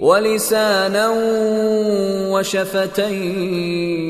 ولسانا وشفتين.